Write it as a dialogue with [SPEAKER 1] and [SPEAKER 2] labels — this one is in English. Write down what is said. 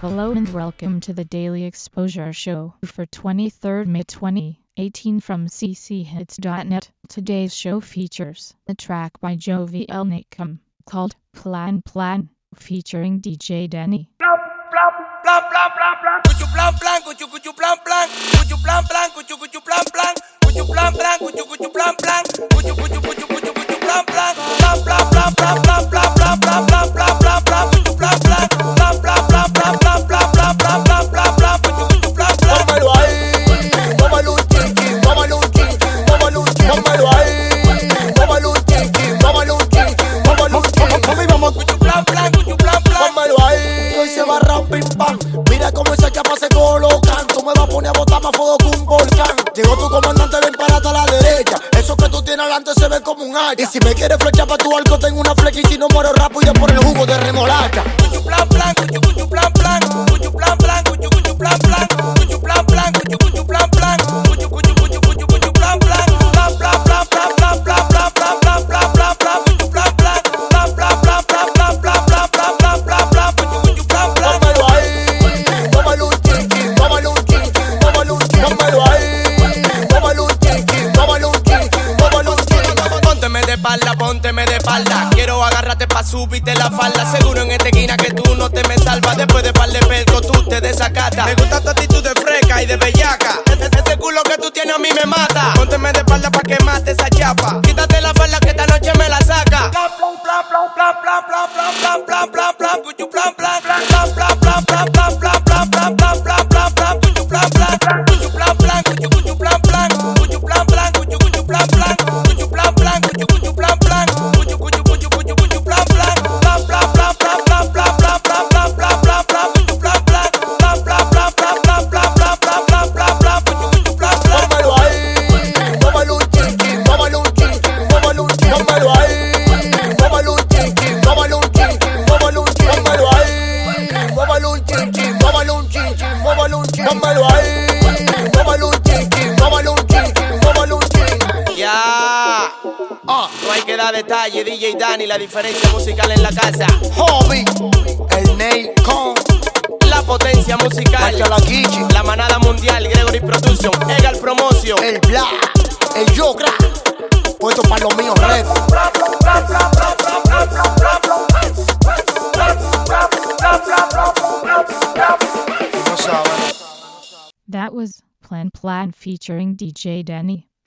[SPEAKER 1] Hello and welcome to the Daily Exposure Show for 23rd May 2018 from cchits.net. Today's show features the track by Jovi Elnicum called Plan Plan featuring DJ Denny.
[SPEAKER 2] Y si me quieres flechar pa' tu arco, tengo una flecha. Y si no muero rápido, por el jugo de remolacha.
[SPEAKER 3] Pónteme de espalda, pónteme de espalda. Quiero agarrarte pa' subirte la falda. Seguro en esta esquina que tú no te me salvas. Después de par de pelco, tú te desacatas. Me gusta tu actitud de fresca y de bellaca. Ese, ese culo que tú tienes a mí me mata. No hay que dar detalle, DJ Dani, la diferencia musical en la casa.
[SPEAKER 2] Hobby, el Ney con
[SPEAKER 3] La potencia musical.
[SPEAKER 2] La
[SPEAKER 3] La manada mundial, Gregory Production, Egal Promotion.
[SPEAKER 2] el Bla, el Yogra. Puesto para los míos, Red.
[SPEAKER 1] That was Plan Plan featuring DJ Denny